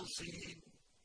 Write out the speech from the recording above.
الْمُخْلَصِينَ